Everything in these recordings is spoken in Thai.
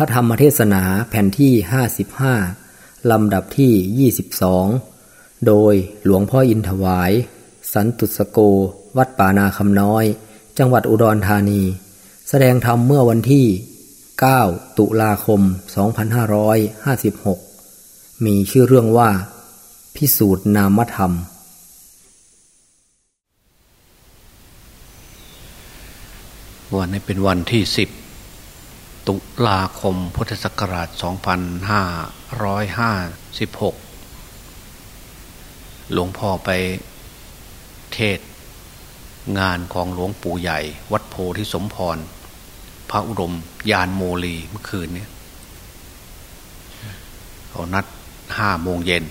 พระธรรมเทศนาแผ่นที่ 55 ลำดับที่ 22 โดยหลวงพ่ออินถวาย สันตุสโก วัดป่านาคำน้อย จังหวัดอุดรธานี แสดงธรรมเมื่อวันที่ 9 ตุลาคม 2556 มีชื่อเรื่องว่า พิสูจน์นามธรรมวันนี้เป็นวันที่สิบ ตุลาคมพุทธศักราช 2556 หลวงพ่อไปเทศงานของหลวงปู่ใหญ่ วัดโพธิสมพร พระอุดมยานโมลีเมื่อคืนนี้เขานัดห้าโมงเย็น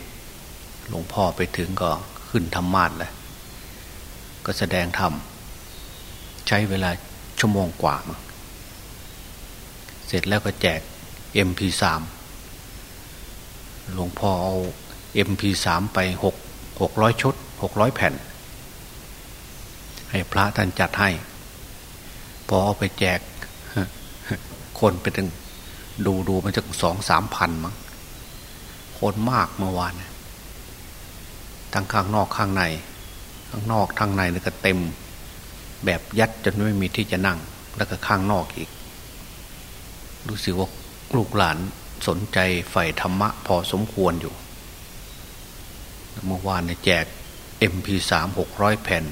หลวงพ่อไปถึงก็ขึ้นธรรมาสเลยก็แสดงธรรม ใช้เวลาชั่วโมงกว่ามั้ง เสร็จแล้วก็แจก MP3 หลวงพ่อเอา MP3 ไปหกหกร้อยชุดหกร้อยแผ่น ให้พระท่านจัดให้ พอเอาไปแจก คนไปถึงดูดูมันจะสองสามพันมั้งคนมากเมื่อวานทั้งข้างนอกข้างใน ข้างนอกข้างในนี่ก็เต็ม แบบยัดจนไม่มีที่จะนั่ง แล้วก็ข้างนอกอีก รู้สึกว่าลูกหลานสนใจใฝ่ธรรมะพอสมควรอยู่ เมื่อวานเนี่ยแจก MP3 หกร้อยแผ่น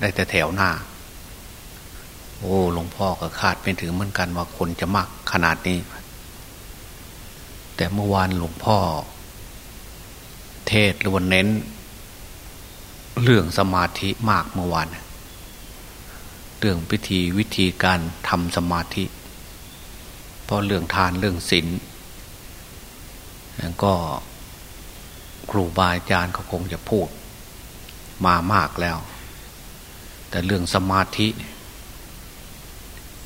ได้แต่แถวหน้า โอ้หลวงพ่อก็คาดไม่ถึงเหมือนกันว่าคนจะมากขนาดนี้ แต่เมื่อวานหลวงพ่อ เทศหรือวันเน้น เรื่องสมาธิมากเมื่อวาน เรื่องพิธีวิธีการทำสมาธิ เพราะเรื่องทานเรื่องศีลก็ครูบาอาจารย์เขาคงจะพูดมามากแล้ว แต่เรื่องสมาธิ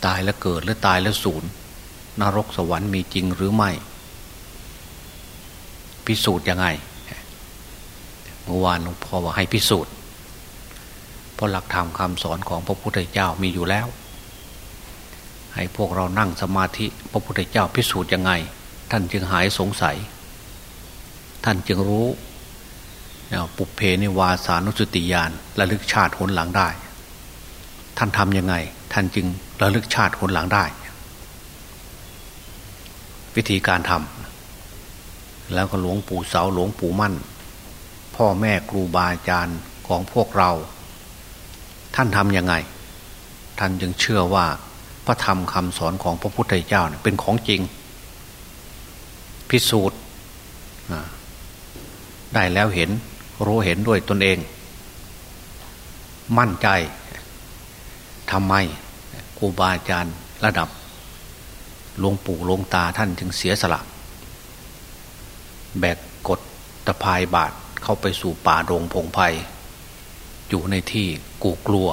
ตายแล้วเกิดหรือตายแล้วสูญนรกสวรรค์มีจริงหรือไม่ พิสูจน์ยังไงเมื่อวานหลวงพ่อว่าให้พิสูจน์เพราะหลักธรรมคำสอนของพระพุทธเจ้ามีอยู่แล้ว ให้พวกเรานั่งสมาธิพระพุทธเจ้าพิสูจน์ยังไง ท่านจึงหายสงสัย ท่านจึงรู้ปุเพนิวาสานุสติญาณระลึกชาติหนหลังได้ ท่านทำยังไง ท่านจึงระลึกชาติหนหลังได้ วิธีการทำแล้วก็หลวงปู่เสาหลวงปู่มั่น พ่อแม่ครูบาอาจารย์ของพวกเรา ท่านทำยังไง ท่านจึงเชื่อว่า พระธรรมคำสอนของพระพุทธเจ้าเป็นของจริง พิสูจน์ได้แล้วเห็นรู้เห็นด้วยตนเอง มั่นใจทำไมครูบาอาจารย์ระดับหลวงปู่หลวงตาท่านจึงเสียสละ แบกกดตะพายบาทเข้าไปสู่ป่าโรงพงไพ่อยู่ในที่กูกลัว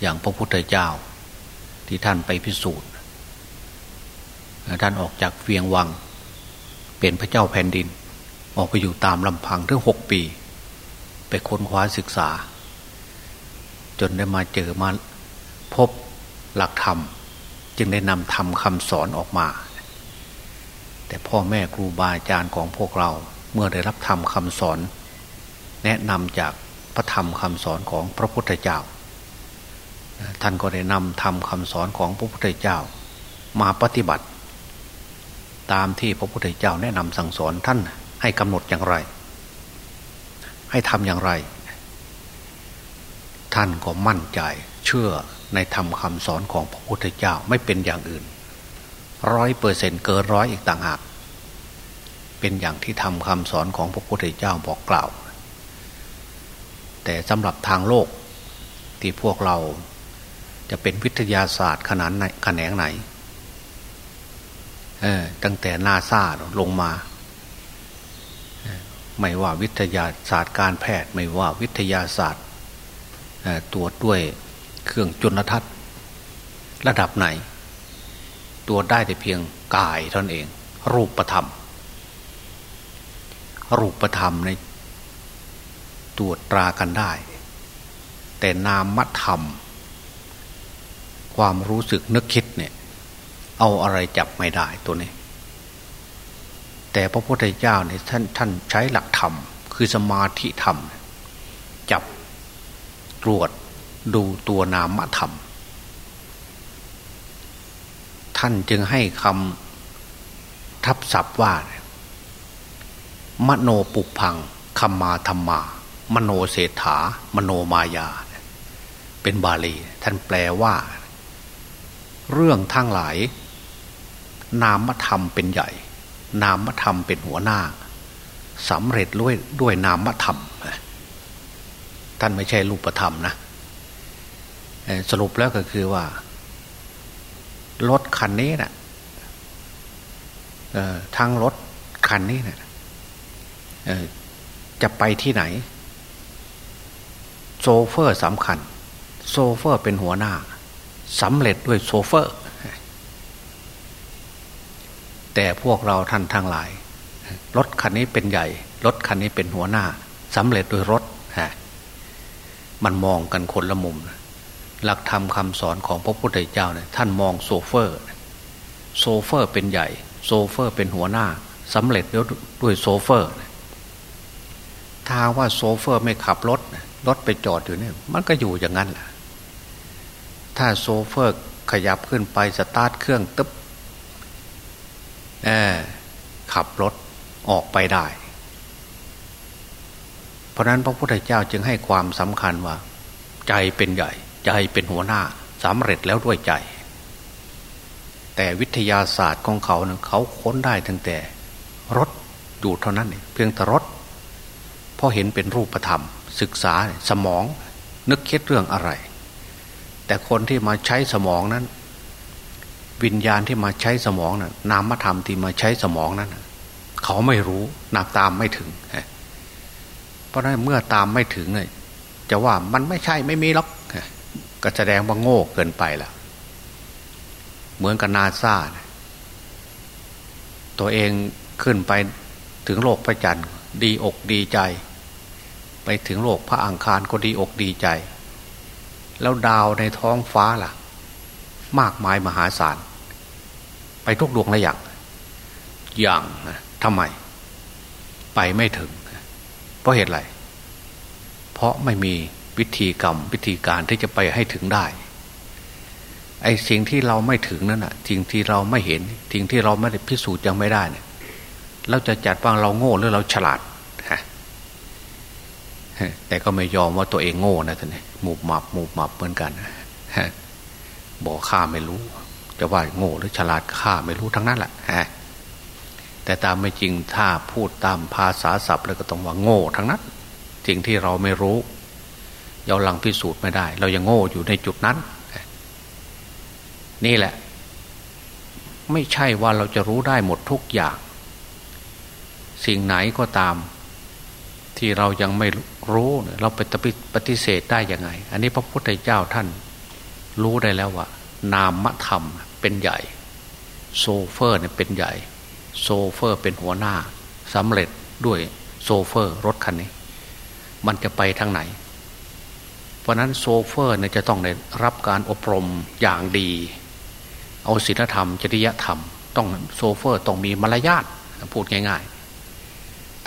อย่างพระพุทธเจ้า ที่ท่านไปพิสูจน์ ท่านออกจากเวียงวัง เป็นพระเจ้าแผ่นดิน ออกไปอยู่ตามลำพังถึงหกปี ไปค้นคว้าศึกษา จนได้มาเจอมาพบหลักธรรม จึงได้นำธรรมคำสอนออกมา แต่พ่อแม่ครูบาอาจารย์ของพวกเราเมื่อได้รับธรรมคำสอน แนะนำจากพระธรรมคำสอนของพระพุทธเจ้า ท่านก็ได้นำทำคำสอนของพระพุทธเจ้า มาปฏิบัติ ตามที่พระพุทธเจ้าแนะนำสั่งสอนท่านให้กำหนดอย่างไร ให้ทำอย่างไร ท่านก็มั่นใจเชื่อในธรรมคำสอนของพระพุทธเจ้าไม่เป็นอย่างอื่นร้อยเปอร์เซ็นเกินร้อยอีกต่างหาก เป็นอย่างที่ทำคำสอนของพระพุทธเจ้าบอกกล่าว แต่สำหรับทางโลกที่พวกเรา จะเป็นวิทยาศาสตร์ขนาดไหนแขนงไหนตั้งแต่นาซาลงมา ไม่ว่าวิทยาศาสตร์การแพทย์ ไม่ว่าวิทยาศาสตร์ตรวจด้วยเครื่องจุลทรรศน์ระดับไหน ตัวได้แต่เพียงกายท่านเอง รูปธรรม รูปธรรมในตรวจตรากันได้ แต่นามธรรม ความรู้สึกนึกคิดเนี่ย เอาอะไรจับไม่ได้ตัวนี้ แต่พระพุทธเจ้าเนี่ยท่านท่านใช้หลักธรรม คือสมาธิธรรม จับตรวจดูตัวนามธรรม ท่านจึงให้คำทับศัพท์ว่า มโนปุพังคำมาธรรมา มโนเศรษฐามโนมายา เป็นบาลี ท่านแปลว่า เรื่องทั้งหลาย นามธรรมเป็นใหญ่ นามธรรมเป็นหัวหน้าสำเร็จด้วยด้วยนามธรรมท่านไม่ใช่รูปธรรมนะสรุปแล้วก็คือว่ารถคันนี้นะ่ะทั้งรถคันนี้นะ่ะจะไปที่ไหน โซเฟอร์สำคัญ โชเฟอร์เป็นหัวหน้า สำเร็จด้วยโชเฟอร์ แต่พวกเราท่านทั้งหลาย รถคันนี้เป็นใหญ่ รถคันนี้เป็นหัวหน้าสำเร็จโดยรถฮะมันมองกันคนละมุม หลักธรรมคำสอนของพระพุทธเจ้าเนี่ยท่านมองโชเฟอร์ โชเฟอร์เป็นใหญ่ โชเฟอร์เป็นหัวหน้าสำเร็จด้วยโชเฟอร์ ถ้าว่าโชเฟอร์ไม่ขับรถรถไปจอดอยู่เนี่ยมันก็อยู่อย่างนั้นแหละ ถ้าโชเฟอร์ขยับขึ้นไปสตาร์ทเครื่องตึ๊บขับรถออกไปได้ เพราะนั้นพระพุทธเจ้าจึงให้ความสำคัญว่า ใจเป็นใหญ่ ใจเป็นหัวหน้าสำเร็จแล้วด้วยใจ แต่วิทยาศาสตร์ของเขาเนี่ยเขาค้นได้ตั้งแต่รถอยู่เท่านั้นเพียงแต่รถพอเห็นเป็นรูปธรรม ศึกษาสมองนึกคิดเรื่องอะไร แต่คนที่มาใช้สมองนั้น วิญญาณที่มาใช้สมองนะ่ะนามธรรมที่มาใช้สมองนั้นเขาไม่รู้นับตามไม่ถึงเพราะนั้นเมื่อตามไม่ถึงเนี่ยจะว่ามันไม่ใช่ไม่มีหรอกก็แสดงว่าโง่เกินไปละเหมือนกับนาซาตัวเองขึ้นไปถึงโลกพระจันทร์ดีอกดีใจ ไปถึงโลกพระอังคารก็ดีอกดีใจ แล้วดาวในท้องฟ้าล่ะ มากมายมหาศาล ไปทุกดวงละอย่าง อย่างนะทำไม ไปไม่ถึง เพราะเหตุไร เพราะไม่มีวิธีกรรม วิธีการที่จะไปให้ถึงได้ ไอ้สิ่งที่เราไม่ถึงนั่นน่ะสิ่งที่เราไม่เห็นสิ่งที่เราไม่ได้พิสูจน์ยังไม่ได้เนี่ยเราจะจัดว่าเราโง่หรือเราฉลาด แต่ก็ไม่ยอมว่าตัวเองโง่นะท่านนี่หมูบหมับหมูบหมับเหมือนกันบอกข้าไม่รู้ จะว่าโง่หรือฉลาดข้าไม่รู้ทั้งนั้นแหละฮะแต่ตามไม่จริงถ้าพูดตามภาษาศัพท์แล้วก็ต้องว่าโง่ทั้งนั้นสิ่งที่เราไม่รู้เราลังพิสูจน์ไม่ได้ เรายังโง่อยู่ในจุดนั้น นี่แหละ ไม่ใช่ว่าเราจะรู้ได้หมดทุกอย่าง สิ่งไหนก็ตาม ที่เรายังไม่รู้เราไปปฏิเสธได้ยังไง อันนี้พระพุทธเจ้าท่านรู้ได้แล้วว่า นามธรรมเป็นใหญ่ โชเฟอร์เนี่ยเป็นใหญ่ โชเฟอร์เป็นหัวหน้าสำเร็จด้วยโชเฟอร์รถคันนี้ มันจะไปทางไหน เพราะนั้นโชเฟอร์เนี่ยจะต้องได้รับการอบรมอย่างดี เอาศีลธรรม จริยธรรม ต้องโซเฟอร์ต้องมีมารยาทพูดง่าย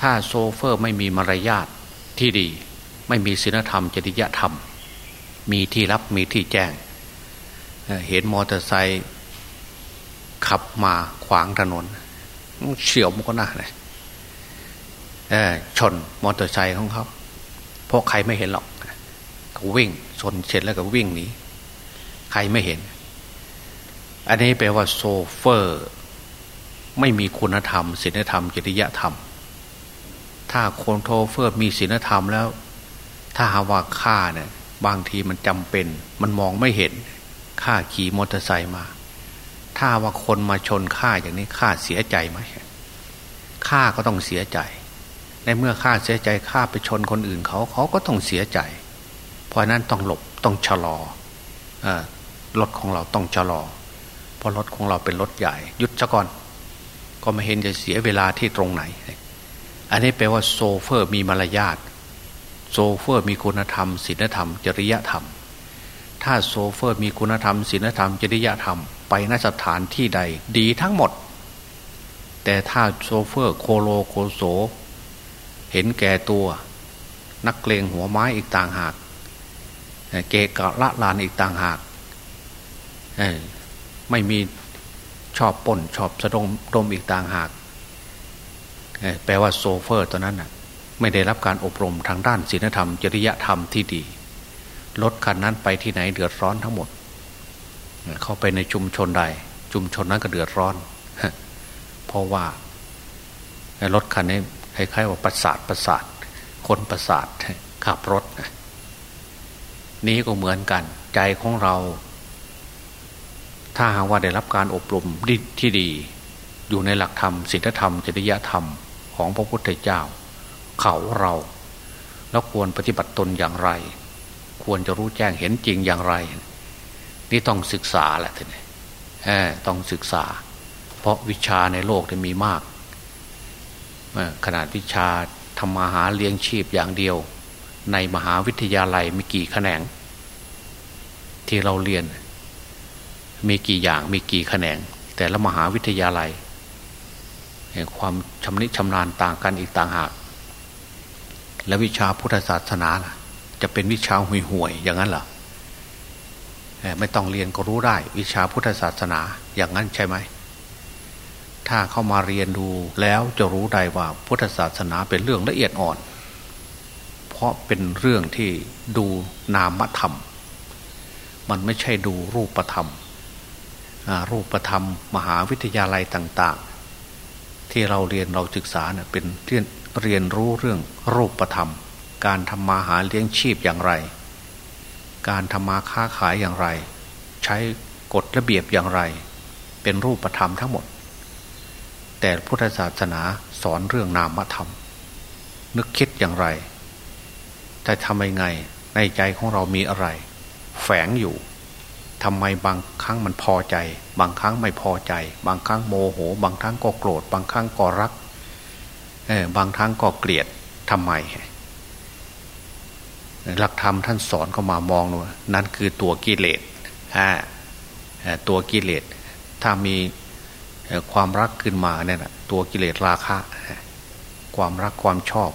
ถ้าโซเฟอร์ไม่มีมารยาทที่ดี ไม่มีศีลธรรมจริยธรรม มีที่รับมีที่แจ้ง เห็นมอเตอร์ไซค์ขับมาขวางถนนเฉียวมันก็น่าเลยชนมอเตอร์ไซค์ของเขาเพราะใครไม่เห็นหรอกเขาวิ่งชนเสร็จแล้วก็วิ่งหนีใครไม่เห็น อันนี้แปลว่าโซเฟอร์ ไม่มีคุณธรรมศีลธรรมจริยธรรม ถ้าคนโซเฟอร์มีศีลธรรมแล้ว ถ้าหาว่าข้าเนี่ยบางทีมันจำเป็น มันมองไม่เห็นข้าขี่มอเตอร์ไซค์มา ถ้าว่าคนมาชนข้าอย่างนี้ข้าเสียใจไหมข้าก็ต้องเสียใจ ในเมื่อข้าเสียใจข้าไปชนคนอื่นเขาเขาก็ต้องเสียใจ เพราะนั้นต้องหลบต้องชะลออรถของเราต้องชะลอ เพราะรถของเราเป็นรถใหญ่หยุดซะก่อน ก็ไม่เห็นจะเสียเวลาที่ตรงไหน อันนี้แปลว่าโซเฟอร์มีมารยาทโซเฟอร์มีคุณธรรมศีลธรรม จริยธรรม ถ้าโซเฟอร์มีคุณธรรมศีลธรรม จริยธรรม ไปในสถานที่ใด ดีทั้งหมด แต่ถ้าโซเฟอร์โกโรโกโสเห็นแก่ตัว นักเลงหัวไม้อีกต่างหาก เกกะละลานอีกต่างหาก ไม่มีชอบป่นชอบสะดมดมอีกต่างหาก แปลว่าโซเฟอร์ตัวนั้นน่ะไม่ได้รับการอบรมทางด้านศีลธรรม จริยธรรมที่ดี รถคันนั้นไปที่ไหนเดือดร้อนทั้งหมด เข้าไปในชุมชนใด ชุมชนนั้นก็เดือดร้อน เพราะว่ารถคันนี้คล้ายๆว่าประสาทประสาท คนประสาทขับรถ นี้ก็เหมือนกัน ใจของเรา ถ้าหากว่าได้รับการอบรมที่ดี อยู่ในหลักธรรมศีลธรรม จริยธรรม ของพระพุทธเจ้า เขาเราแล้วควรปฏิบัติตนอย่างไร ควรจะรู้แจ้งเห็นจริงอย่างไร นี่ต้องศึกษาแหละท่านต้องศึกษา เพราะวิชาในโลกจะมีมากขนาดวิชาทำมาหาเลี้ยงชีพอย่างเดียว ในมหาวิทยาลัยมีกี่แขนง ที่เราเรียน มีกี่อย่างมีกี่แขนง แต่ละมหาวิทยาลัย ความชำนิชำนาญต่างกันอีกต่างหาก และวิชาพุทธศาสนาล่ะ จะเป็นวิชาห่วยห่วยอย่างนั้นเหรอไม่ต้องเรียนก็รู้ได้ วิชาพุทธศาสนาอย่างนั้นใช่ไหม ถ้าเข้ามาเรียนดูแล้วจะรู้ได้ว่าพุทธศาสนาเป็นเรื่องละเอียดอ่อน เพราะเป็นเรื่องที่ดูนามธรรม มันไม่ใช่ดูรูปธรรม รูปธรรม มหาวิทยาลัยต่าง ที่เราเรียนเราศึกษาเนะ่ยเป็นเรียนเรียนรู้เรื่องรูปธรรม การทำมาหาเลี้ยงชีพอย่างไร การทำมาค้าขายอย่างไร ใช้กฎระเบียบอย่างไร เป็นรูปธรรมทั้งหมด แต่พุทธศาสนาสอนเรื่องนามธรรม นึกคิดอย่างไรแต่ทำยังไงในใจของเรามีอะไร แฝงอยู่ ทำไมบางครั้งมันพอใจ บางครั้งไม่พอใจ บางครั้งโมโห บางครั้งก็โกรธ บางครั้งก็รักเออบางครั้งก็เกลียดทำไมหลักธรรมท่านสอนเข้ามามองดูนั่นคือตัวกิเลสตัวกิเลสถ้ามีความรักขึ้นมาเนี่ยตัวกิเลสราคะ ความรักความชอบ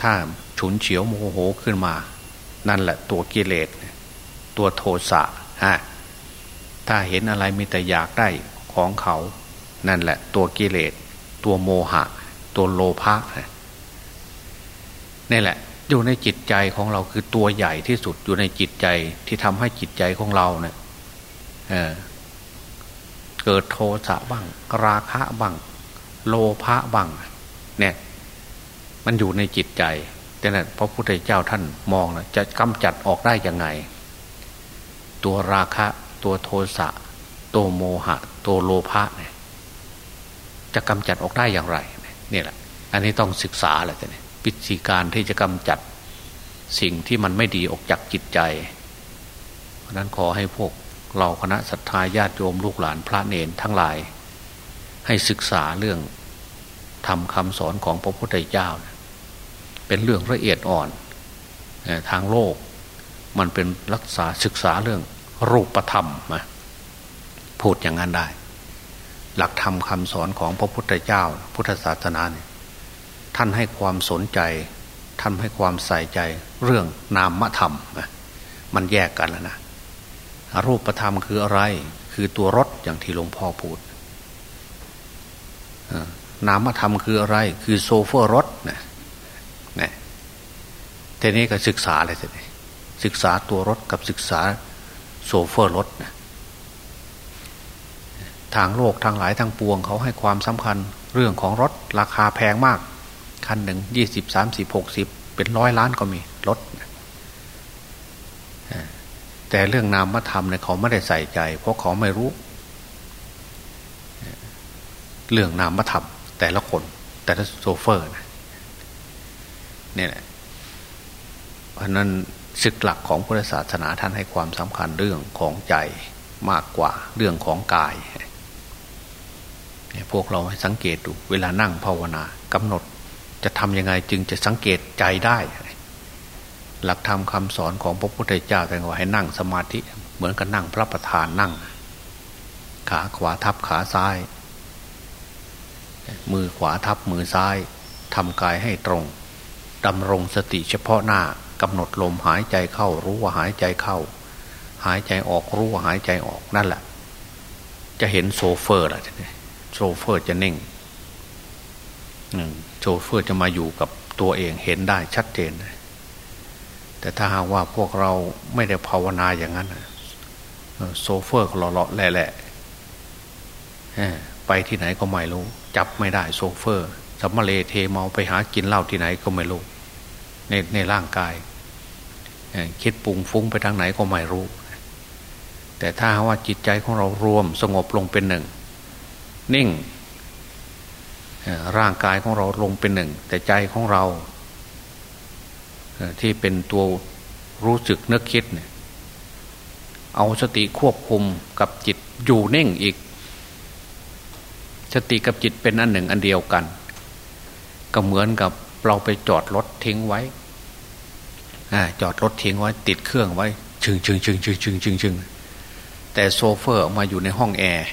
ถ้าฉุนเฉียวโมโหขึ้นมา นั่นแหละตัวกิเลส ตัวโทสะฮะถ้าเห็นอะไรมีแต่อยากได้ของเขา นั่นแหละ ตัวกิเลส ตัวโมหะ ตัวโลภะนี่แหละ อยู่ในจิตใจของเราคือตัวใหญ่ที่สุดอยู่ในจิตใจที่ทำให้จิตใจของเราเนี่ยเเกิดโทสะบ้าง ราคะบ้าง โลภะบ้าง เนี่ย มันอยู่ในจิตใจแต่นั้นพระพุทธเจ้าท่านมองนะจะกำจัดออกได้ยังไง ตัวราคะ ตัวโทสะ ตัวโมหะ ตัวโลภะเนี่ยจะกำจัดออกได้อย่างไรเนี่ยแหละอันนี้ต้องศึกษาแหละแต่เนี่ยวิธีการที่จะกำจัดสิ่งที่มันไม่ดีออกจากจิตใจ เพราะนั้นขอให้พวกเราคณะศรัทธาญาติโยมลูกหลานพระเนนทั้งหลาย ให้ศึกษาเรื่องทำคำสอนของพระพุทธเจ้า เป็นเรื่องละเอียดอ่อนทางโลก มันเป็นรักษาศึกษาเรื่องรูปธรรมนะพูดอย่างนั้นได้ หลักธรรมคำสอนของพระพุทธเจ้า พุทธศาสนาเนี่ยท่านให้ความสนใจ ท่านให้ความใส่ใจเรื่องนามธรรมมันแยกกันแล้วนะรูปธรรมคืออะไร คือตัวรถอย่างที่หลวงพ่อพูดนามธรรมคืออะไร คือโซเฟอร์รถนะนี่ทีนี้ก็ศึกษาอะไรทีนี้ ศึกษาตัวรถกับศึกษาโซเฟอร์รถนะทางโลกทางหลายทางปวงเขาให้ความสำคัญเรื่องของรถราคาแพงมาก คันหนึ่งยี่สิบสามสิบหกสิบเป็นร้อยล้านก็มีรถแต่เรื่องนามธรรมเนี่ยเขาไม่ได้ใส่ใจ เพราะเขาไม่รู้ เรื่องนามธรรม แต่ละคน แต่ละโซเฟอร์นะเนี่ยเพราะนั้น ศึกหลักของพุทธศาสนาท่านให้ความสำคัญเรื่องของใจมากกว่าเรื่องของกายพวกเราให้สังเกตดูเวลานั่งภาวนากำหนดจะทำยังไงจึงจะสังเกตใจได้ หลักธรรมคำสอนของพระพุทธเจ้าแต่ว่าให้นั่งสมาธิเหมือนกับนั่งพระประธานนั่ง ขาขวาทับขาซ้าย มือขวาทับมือซ้ายทำกายให้ตรงดำรงสติเฉพาะหน้า กำหนดลมหายใจเข้า รู้ว่าหายใจเข้า หายใจออกรู้ว่าหายใจออกนั่นแหละ จะเห็นโซเฟอร์ล่ะโซเฟอร์จะนิ่งโซเฟอร์จะมาอยู่กับตัวเองเห็นได้ชัดเจน แต่ถ้าหากว่าพวกเราไม่ได้ภาวนาอย่างนั้นโซเฟอร์เหลาะๆแหละไปที่ไหนก็ไม่รู้ จับไม่ได้โซเฟอร์สำมะเลเทเมาไปหากินเหล้าที่ไหนก็ไม่รู้ในในร่างกาย คิดปรุงฟุ้งไปทางไหนก็ไม่รู้ แต่ถ้าว่าจิตใจของเรารวมสงบลงเป็นหนึ่ง นิ่งร่างกายของเราลงเป็นหนึ่ง แต่ใจของเรา ที่เป็นตัวรู้สึกนึกคิดเนี่ยเอาสติควบคุมกับจิตอยู่นิ่งอีก สติกับจิตเป็นอันหนึ่งอันเดียวกัน ก็เหมือนกับเราไปจอดรถทิ้งไว้ จอดรถทิ้งไว้ติดเครื่องไว้ชึงชึงชึงชึงชึงชึงชึงแต่โซเฟอร์มาอยู่ในห้องแอร์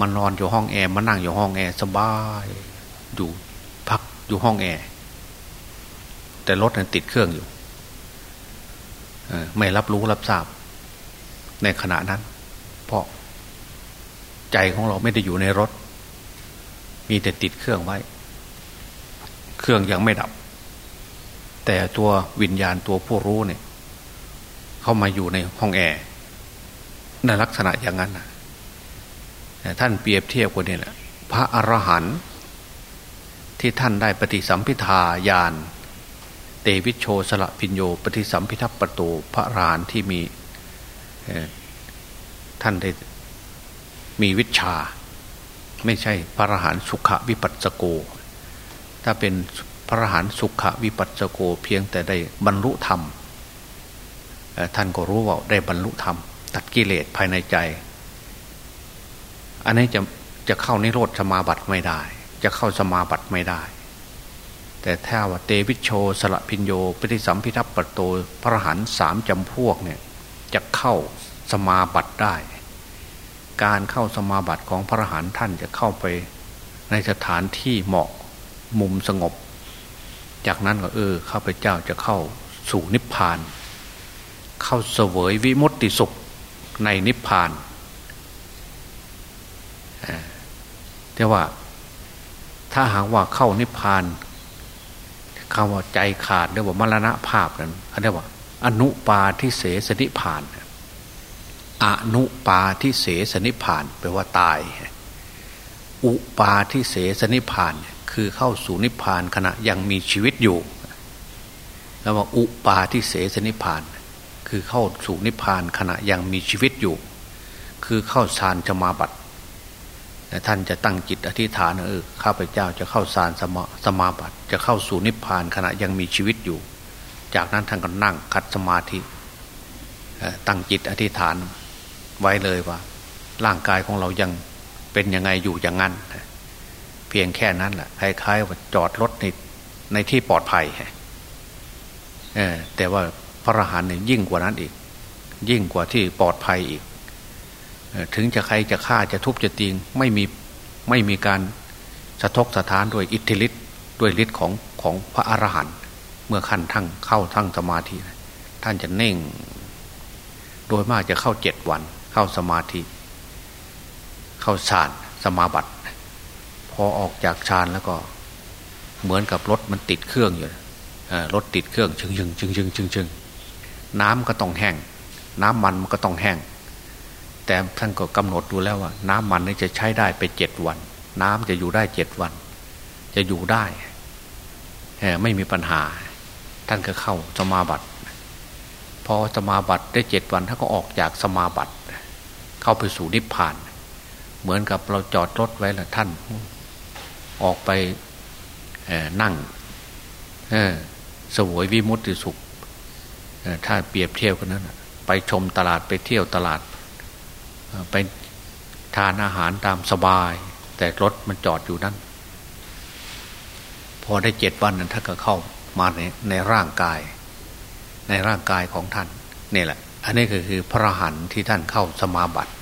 มันนอนอยู่ห้องแอร์มันนั่งอยู่ห้องแอร์สบายอยู่พักอยู่ห้องแอร์แต่รถนั้นติดเครื่องอยู่ไม่รับรู้รับทราบ ในขณะนั้น เพราะใจของเราไม่ได้อยู่ในรถ มีแต่ติดเครื่องไว้ เครื่องยังไม่ดับ แต่ตัววิญญาณตัวผู้รู้เนี่ย เข้ามาอยู่ในห้องแอร์ในลักษณะอย่างนั้นนะท่านเปรียบเทียบกันนี่แหละพระอรหันต์ที่ท่านได้ปฏิสัมพิทาญาณเตวิชโชสละพิญโยปฏิสัมพิทัปประตูพระรานที่มีท่านได้มีวิชา ไม่ใช่พระอรหันต์สุขวิปัสสโก ถ้าเป็น พระรหันสุขวิปัสสโกเพียงแต่ได้บรรลุธรรมท่านก็รู้ว่าได้บรรลุธรรม ตัดกิเลสภายในใจ อันนี้จะจะเข้าในโรธสมาบัติไม่ได้ จะเข้าสมาบัติไม่ได้ แต่ถ้าว่าเตวิชโชสละพิญโยปฏิสัมพิทัปปโตพระหันสามจำพวกเนี่ยจะเข้าสมาบัติได้ การเข้าสมาบัติของพระหันท่านจะเข้าไปในสถานที่เหมาะมุมสงบ จากนั้นก็เออข้าพเจ้าจะเข้าสู่นิพพาน เข้าเสวยวิมุตติสุขในนิพพานแต่ว่า ถ้าหากว่าเข้านิพพานคำว่าใจขาดเรียกว่ามรณะภาพนั้นเขาเรียกว่า อนุปาทิเสสนิพานอนุปาทิเสสนิพานแปลว่าตาย อุปาทิเสสนิพาน คือเข้าสู่นิพพานขณะยังมีชีวิตอยู่ แล้วว่าอุปาทิเสสนิพพาน คือเข้าสู่นิพพานขณะยังมีชีวิตอยู่ คือเข้าฌานจะมาบัติท่านจะตั้งจิตอธิษฐานเออข้าพเจ้าจะเข้าสารสมาสมาบัติ จะเข้าสู่นิพพานขณะยังมีชีวิตอยู่ จากนั้นท่านก็นั่งคัดสมาธิตั้งจิตอธิษฐานไว้เลยว่า ร่างกายของเรายังเป็นยังไงอยู่อย่างนั้นเพียงแค่นั้นแหละคล้ายๆว่าจอดรถในในที่ปลอดภัยแต่ว่าพระอรหันต์เนี่ยยิ่งกว่านั้นอีก ยิ่งกว่าที่ปลอดภัยอีกถึงจะใครจะฆ่าจะทุบจะตีงไม่มีไม่มีการสะทกสะท้านด้วยอิทธิฤทธิ์ด้วยฤทธิ์ของของพระอรหันต์เมื่อขั้นทั้งเข้าทั้งสมาธิ ท่านจะเน่ง โดยมากจะเข้าเจ็ดวัน เข้าสมาธิ เข้าฌานสมาบัติ พอออกจากฌานแล้วก็ เหมือนกับรถมันติดเครื่องอยู่รถติดเครื่องชึงชึงชึงชึงชึงชึงน้ำก็ต้องแห้ง น้ำมันมันก็ต้องแห้ง แต่ท่านก็กำหนดดูแล้วว่า น้ำมันนี่จะใช้ได้ไปเจ็ดวัน น้ำจะอยู่ได้เจ็ดวัน จะอยู่ได้ไม่มีปัญหา ท่านก็เข้าสมาบัติพอสมาบัติได้เจ็ดวันท่านก็ออกจากสมาบัติ เข้าไปสู่นิพพาน เหมือนกับเราจอดรถไว้แล้วท่าน ออกไปนั่งสวยวิมุตติสุขถ้าเปรียบเทียบกันนั้นไปชมตลาดไปเที่ยวตลาดไปทานอาหารตามสบาย แต่รถมันจอดอยู่นั้นพอได้เจ็ดวันนั้นท่านก็เข้ามาในในร่างกาย ในร่างกายของท่านนี่แหละ อันนี้ก็คือพระหันที่ท่านเข้าสมาบัติ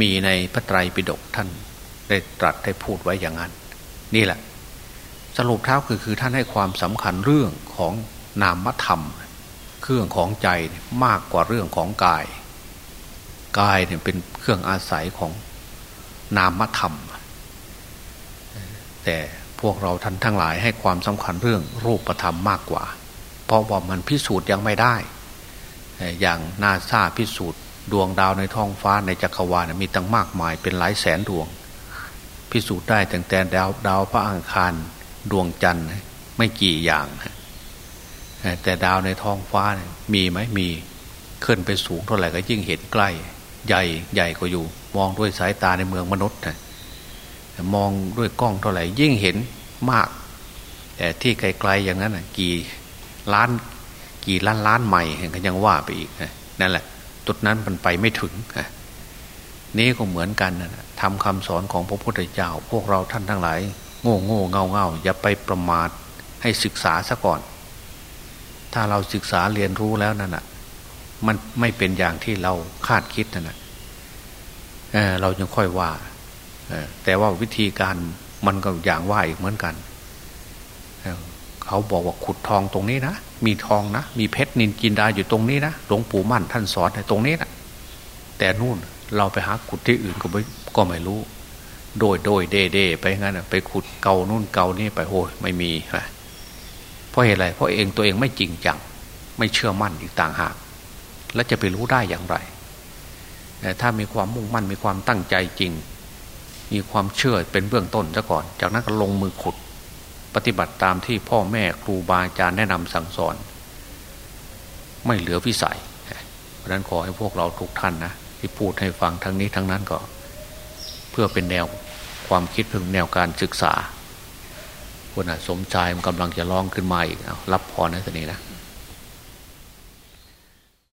มีในพระไตรปิฎกท่าน ได้ตรัสได้พูดไว้อย่างนั้น นี่แหละ สรุปเท้าคือคือท่านให้ความสำคัญเรื่องของนามธรรม เครื่องของใจมากกว่าเรื่องของกาย กายเนี่ยเป็นเครื่องอาศัยของนามธรรม แต่พวกเราท่านทั้งหลายให้ความสำคัญเรื่องรูปธรรมมากกว่า เพราะว่ามันพิสูจน์ยังไม่ได้ อย่างนาซาพิสูจน์ ดวงดาวในท้องฟ้าในจักรวาลมีตั้งมากมายเป็นหลายแสนดวง พิสูจน์ได้ตั้งแต่ดาวดาวพระอังคารดวงจันทร์ไม่กี่อย่าง แต่ดาวในท้องฟ้ามีไหมมีขึ้นไปสูงเท่าไหร่ก็ยิ่งเห็นใกล้ ใหญ่ใหญ่กว่าอยู่ มองด้วยสายตาในเมืองมนุษย์มองด้วยกล้องเท่าไหร่ยิ่งเห็นมาก แต่ที่ไกลๆอย่างนั้นกี่ล้านกี่ล้านล้านใหม่เห็นก็ยังว่าไปอีกนั่นแหละจุดนั้นมันไปไม่ถึง นี่ก็เหมือนกันนะทำคำสอนของพระพุทธเจ้า พวกเราท่านทั้งหลาย โง่โง่เงาเงาอย่าไปประมาทให้ศึกษาซะก่อน ถ้าเราศึกษาเรียนรู้แล้วนั่นอะ มันไม่เป็นอย่างที่เราคาดคิดนั่นแหะเเรายังค่อยว่าแต่ว่าวิธีการมันก็อย่างว่าอีกเหมือนกันเขาบอกว่าขุดทองตรงนี้นะมีทองนะมีเพชรนินจินดาอยู่ตรงนี้นะหลวงปู่มั่นท่านสอนในตรงนี้นะแต่นู่น เราไปหาขุดที่อื่นก็ไม่ก็ไม่รู้ โดยโดยเดเดไปงั้นไปขุดเกานู่นเกานี่ไปโอ้ยไม่มีเพราะเหตุอะไรเพราะเองตัวเองไม่จริงจัง ไม่เชื่อมั่นอีกต่างหาก แล้วจะไปรู้ได้อย่างไรแต่ถ้ามีความมุ่งมั่นมีความตั้งใจจริง มีความเชื่อเป็นเบื้องต้นซะก่อน จากนั้นก็ลงมือขุด ปฏิบัติตามที่พ่อแม่ครูบาอาจารย์แนะนำสั่งสอน ไม่เหลือวิสัย เพราะนั้นขอให้พวกเราทุกท่านนะ ที่พูดให้ฟังทั้งนี้ทั้งนั้นก็ เพื่อเป็นแนวความคิดเพื่อแนวการศึกษาคนอะสมชายมันกำลังจะร้องขึ้นมาอีกรับพรนะทีนี้นะ